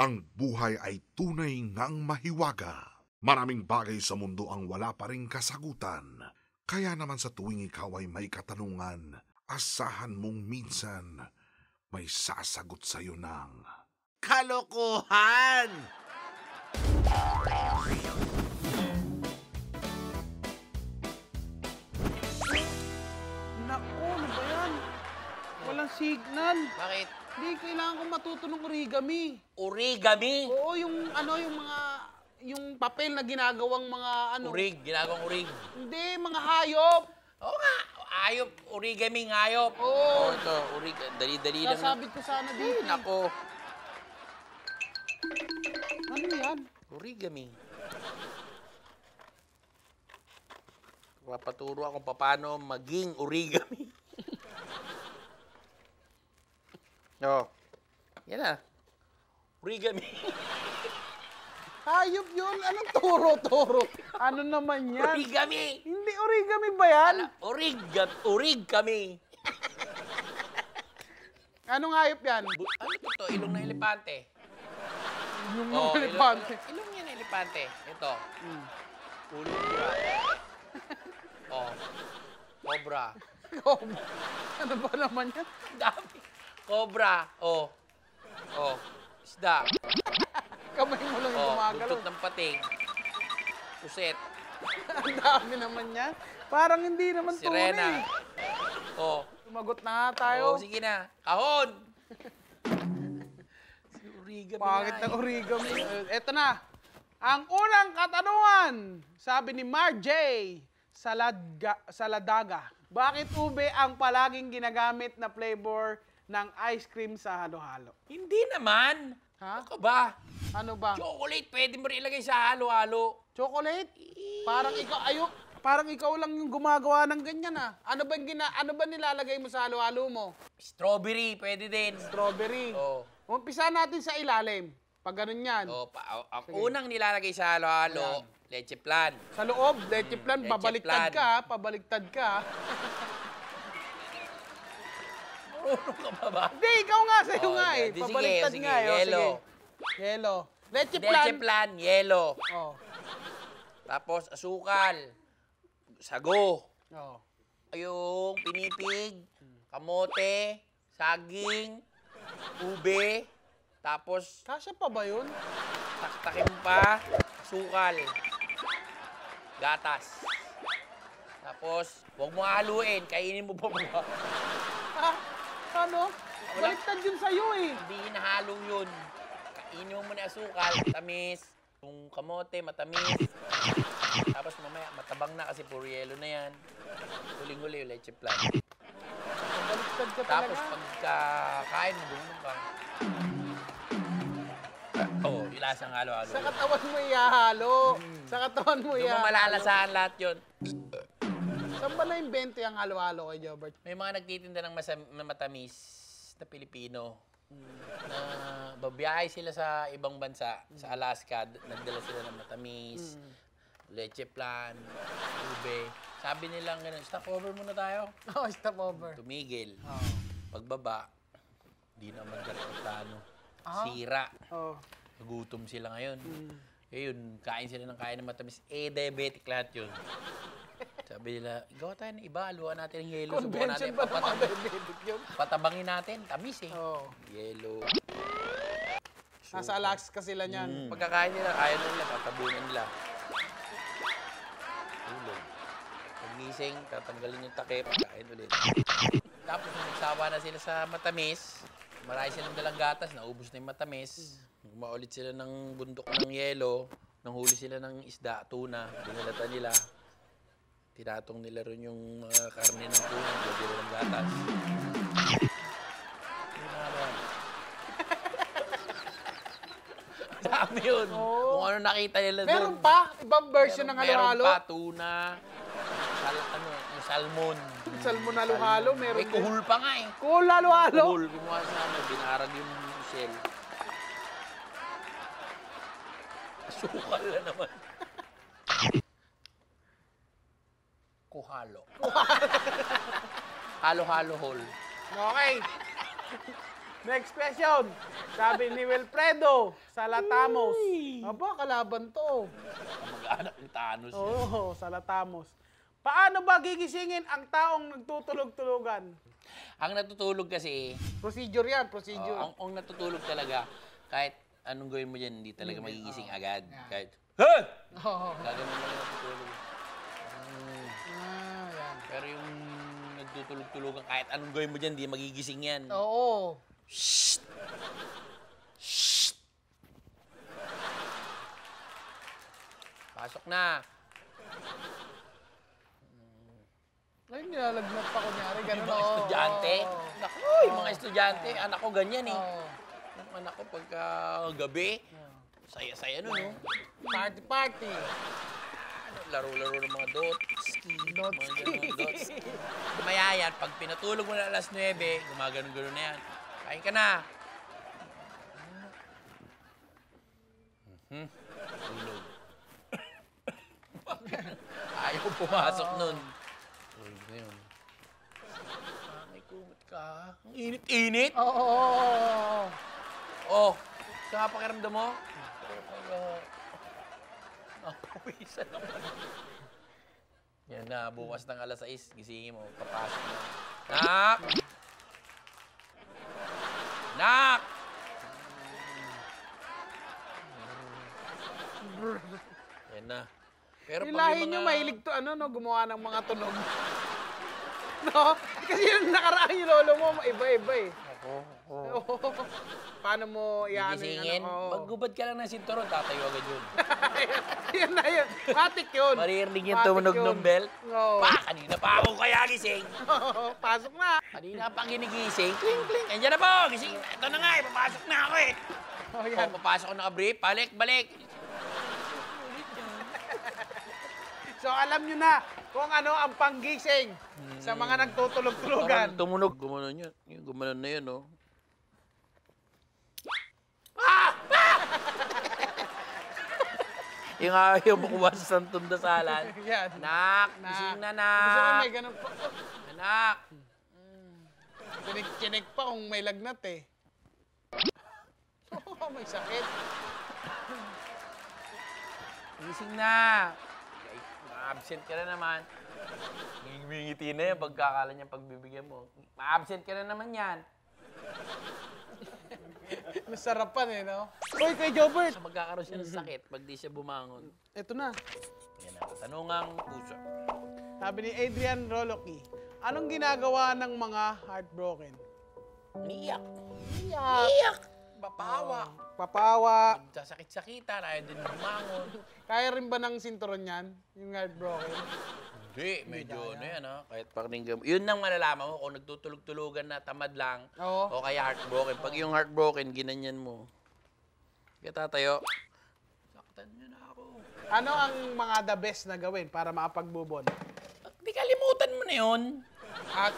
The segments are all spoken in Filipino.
Ang buhay ay tunay ngang mahiwaga. Maraming bagay sa mundo ang wala pa rin kasagutan. Kaya naman sa tuwing ikaw ay may katanungan, asahan mong minsan may sasagot sa'yo ng... Kalokohan! Naku, ano ba yan? Walang signal. Bakit? Hindi, kailangan ko matuto ng origami. Origami? Oo, yung ano, yung mga, yung papel na ginagawang mga ano. Urig, ginagawang urig. Hindi, mga hayop. Oo nga, ayop, origami, ngayop. Oo. Oh, ito, urig, dali-dali lang. Sasabit ko sana dito. Nako, Ano yan? origami. Papaturo ako paano maging origami. Oh. Yan na. Origami. Hayop yun. Anong turo-turo? Ano naman yan? origami. Hindi origami ba yan? Ala, orig, orig kami. Anong hayop yan? Bu- ano to to? Ilong ng elepante. Yung Oh, mga elepante. Ilong, ilong yan ng elepante. Ito. Hmm. Ulo oh. Cobra. ano ba naman yan? Ang Dami. Cobra. Oh. Oh. Isda. Kamay mo lang yung Oh. gumagalaw. Buntot ng pating. Puset. Ang dami naman yan. Parang hindi naman tunay. Sirena. Oh. Sumagot na nga tayo. Oh, sige na. Kahon. si Origami Pangit nga ng eh. origami. Eh, Eto na. Ang unang katanungan, sabi ni Mar J. Saladga, Saladaga. Bakit ube ang palaging ginagamit na flavor ng ice cream sa halo-halo? Hindi naman. Ha? Ano ba? Ano ba? Chocolate, pwede mo rin ilagay sa halo-halo. Chocolate? Parang ikaw ayok. Parang ikaw lang yung gumagawa ng ganyan ah. Ano ba gina ano ba nilalagay mo sa halo-halo mo? Strawberry, pwede din. Strawberry. Oh. Umpisa natin sa ilalim. Pag ganun yan. Oh, pa, ang Sige. unang nilalagay sa halo-halo, leche plan. Sa loob, leche plan, leche pabaliktad plan. ka, pabaliktad ka. ah. Marunong ka pa ba? Hindi, ikaw nga sa'yo Oh, nga eh. di- sige, Pabaliktad sige, nga eh. Oh, yellow. Sige. Yellow. Leche plan. Leche plan, yellow. Oh. Tapos asukal, sago, Oh. yung pinipig, kamote, saging, ube, tapos Kasya pa ba yun? taktakin pa, asukal, gatas. Tapos, huwag mo haluin, kainin mo pa ba? Ha? Ano? Baliktad yun sa'yo eh. Hindi hinahalo yun. Kainin mo muna asukal, tamis. Yung kamote, matamis. Tapos mamaya, matabang na kasi puro yelo na yan. Huling-huli yung leche plan. Baliktad ka Tapos talaga. pagka kain mo, bumulong ka. Oo, oh, yung lasang halo-halo. Sa katawan mo ihahalo. Sa katawan mo Doon mo ihahalo. malalasahan lahat yun. Saan ba na-invento yung halo-halo kay Jobert? May mga nagtitinda ng masam- na matamis na Pilipino. Na babiyahe sila sa ibang bansa, sa Alaska, nagdala sila ng matamis, leche plan, ube. Sabi nilang gano'n, stop over muna tayo. Oh, stop over. Tumigil. Oh. Pagbaba, di naman ganun plano. Ah. Sira. Oh. Nagutom sila ngayon. Eh yun, kain sila ng kain ng matamis. Eh, diabetic lahat yun. Sabi nila, gawa tayo ng iba, haluan natin ng yelo. Subukan Convention natin, ba ng mga papatab- diabetic yun? patabangin natin. Tamis eh. Oh. Yelo. Nasa Alaska sila niyan. Pagkakain nila, kaya nila, tatabunan nila. Tulog. Pagising, tatanggalin yung takip, kain ulit. Tapos nung nagsawa na sila sa matamis, marami silang dalang gatas, naubos na yung matamis. Umaulit sila ng bundok ng yelo, nanghuli sila ng isda, tuna, dinalata nila. Tinatong nila ron yung mga karne ng tuna, nilagyan nila ng gatas. Dami yun. Oo. Kung ano nakita nila doon. Meron pa? Ibang version ng halo-halo? Meron pa, tuna, sal, ano, yung salmon. Salmon halo-halo, meron May kuhul pa nga eh. Cool halo-halo? Kuhul, gumawa sa ano, binarag yung shell. Asukal na naman. Kuhalo. Halo-halo hole. Okay. Next question. Sabi ni Wilfredo Salatamos. Aba, kalaban to. Mag-anak ni Thanos. Oo, Salatamos. Paano ba gigisingin ang taong nagtutulog-tulugan? Ang natutulog kasi, Procedure yan, oh, procedure. ang, ang natutulog talaga, kahit anong gawin mo dyan, hindi talaga magigising agad. Yeah. Kahit, ha! Oo. Gagawin mo lang natutulog. Pero yung nagtutulog-tulugan, kahit anong gawin mo dyan, hindi magigising yan. Oo. Shh! Shh! Pasok na. Ay, nilalagnat pa kunyari. Ganun, Yung mga oo. estudyante. Oo. Naku, yung mga estudyante, anak ko ganyan eh. Oo. Yung anak ko pagka gabi, saya-saya nun, no? Party, party. Ano, Laro-laro ng mga dots. Dots. Mga ganun, dots. Maya yan, pag pinatulog mo na alas 9, gumaganon-ganon na yan. Kain ka na. Mhm. Tulog. Ayaw pumasok nun. Tulog na yun. Ah, may kumot ka. Ang init-init. Oo, oo, oo, oo. Oh, sa pakiramdam mo? Napawisan naman. Yan na, bukas ng alas 6, gisingin mo, papasok na. Nak! Nak! Yan na. Pero Yung lahi nyo mga... mahilig to, ano, no, gumawa ng mga tunog. no? Kasi yung nakaraan yung lolo mo, iba-iba eh. Ako. Oo. Paano mo yung Gigisingin, ano? maggubad ka lang ng sinturon, tatayo agad yun. yun na yun. Matik yun. Maririnig yung Matik tumunog yun. ng belt. Oo. Pa, kanina pa ako kaya gising. Oo, Pasok na. Kanina pa ginigising. Kling, kling. Andiyan na po, gising. Ito na nga, eh, papasok na ako eh. Oh, Yan. yan. papasok ko naka-brief, balik, balik. So alam nyo na kung ano ang panggising sa mga nagtutulog-tulugan. Tumunog. Gumanon yun. Yung gumanon na yun, oh. Ah! Ah! yung ayaw mo kuwasa sa tundasalan. Yan. Anak, Na. gising na, Gusto ko nak. may ganun pa. Anak. Chinik-chinik pa kung may lagnat eh. Oo, may sakit. Gising na. Ay, ma-absent ka na naman. Ngingiti na yan pagkakala niya pagbibigyan mo. Ma-absent ka na naman yan. Masarapan eh, no? Uy, kay Jobert! So magkakaroon siya ng sakit pag di siya bumangon. Ito na. Yan ang katanungang puso. Sabi ni Adrian Roloki, anong ginagawa ng mga heartbroken? Umiiyak. Iyak. Iyak! Papawa. Papawa. Sasakit-sakitan, ayaw din bumangon. Kaya rin ba ng sinturon yan? Yung heartbroken? Hindi, medyo ano yan ha. Kahit pakinggan mo. Yun nang malalaman mo kung nagtutulog-tulugan na tamad lang Oo. o kaya heartbroken. Pag yung heartbroken, ginanyan mo. Kaya tatayo. Saktan niyo na ako. Ano ang mga the best na gawin para makapagbubon? Di kalimutan mo na yun. At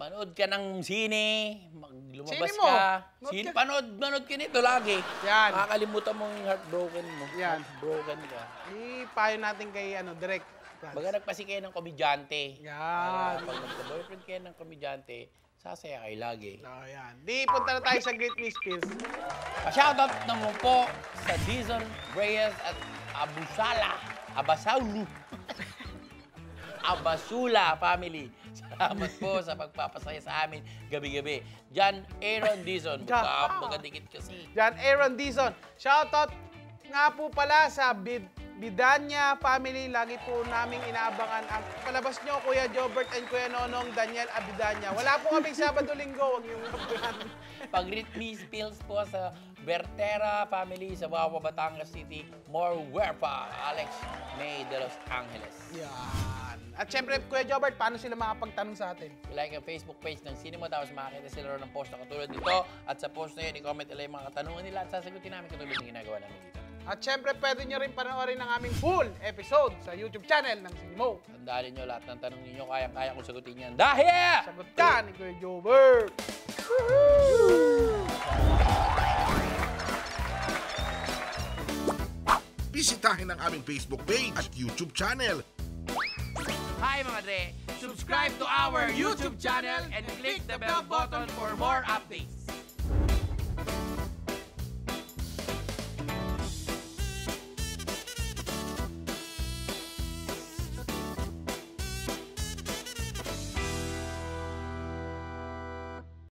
Manood ka ng sine, lumabas Sine mo. ka. Nood Sine, ka. panood, manood ka nito lagi. Yan. Makakalimutan mo yung heartbroken mo. Yan. Heartbroken ka. ipayo natin kay ano, direct. Baga nagpasi kayo ng komedyante. Yan. Para pag nagka-boyfriend kayo ng komedyante, sasaya kayo lagi. Oh, yan. Di punta na tayo sa Great Miss Pills. Pa-shoutout naman po sa Dizon Reyes at Abusala, Abasaulu, Abasula family. Salamat po sa pagpapasaya sa amin gabi-gabi. John Aaron Dizon, John. magka, magkadikit kasi. Jan Aaron Dizon. Shoutout nga po pala sa Bid Bidanya family. Lagi po naming inaabangan ang palabas nyo, Kuya Jobert and Kuya Nonong Daniel Abidanya. Wala po kaming Sabado-Linggo. Huwag niyong kapulan. Pag-Ritmi Spills po sa Bertera family sa Wawa, Batangas City. More Werpa, Alex May de Los Angeles. Yan. At syempre, Kuya Jobert, paano sila makapagtanong sa atin? like ang Facebook page ng Cinema tapos makakita sila ron ng post na katulad nito. At sa post na yun, i-comment nila yung mga katanungan nila at sasagutin namin katulad ng ginagawa namin dito. At syempre, pwede nyo rin panoorin ang aming full episode sa YouTube channel ng Sinimo. Tandaan niyo lahat ng tanong ninyo, kayang-kaya kong sagutin yan. Dahil! Sagot ka ni Kuya Jobert. Bisitahin ang aming Facebook page at YouTube channel. Hi mga Dre! Subscribe to our YouTube channel and click the bell button for more updates.